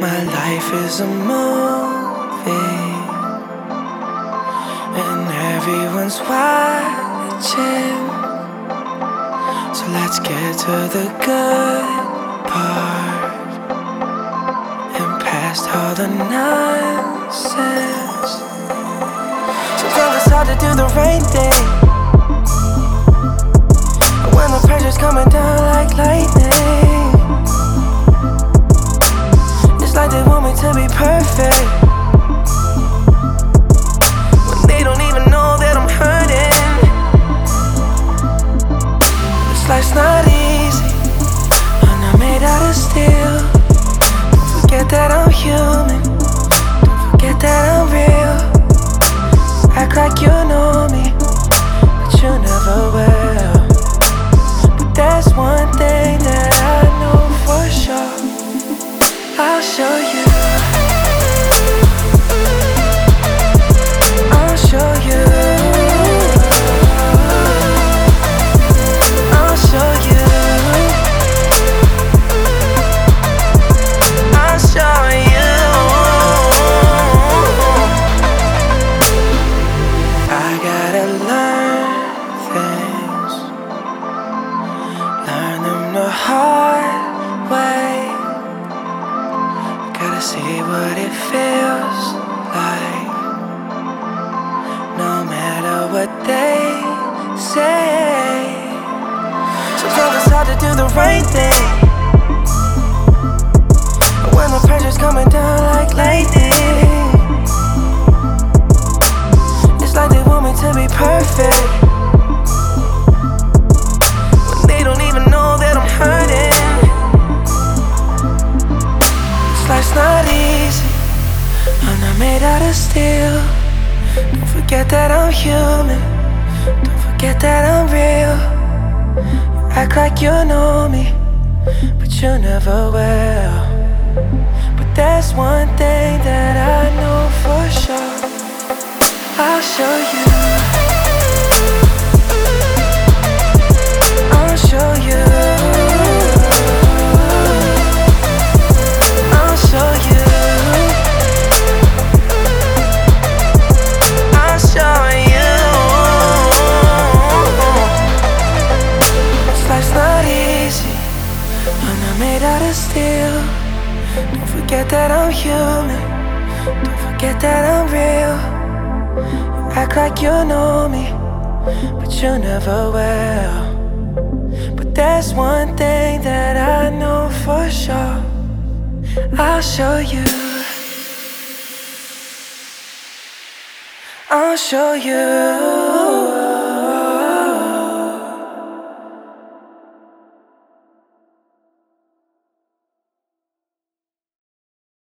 My life is a movie, and everyone's watching. So let's get to the good part and past all the nonsense. Sometimes it's hard to do the right thing when the pressure's coming down like lightning. Show you. Gotta see what it feels like, no matter what they say. Sometimes it's hard to do the right thing. When the pressure's coming down like lightning. It's like they want me to be perfect. I'm not made out of steel. Don't forget that I'm human. Don't forget that I'm real. You act like you know me, but you never will. But there's one thing that I know for sure. I'll show you. That I'm human. Don't forget that I'm real. You act like you know me, but you never will. But there's one thing that I know for sure. I'll show you. I'll show you.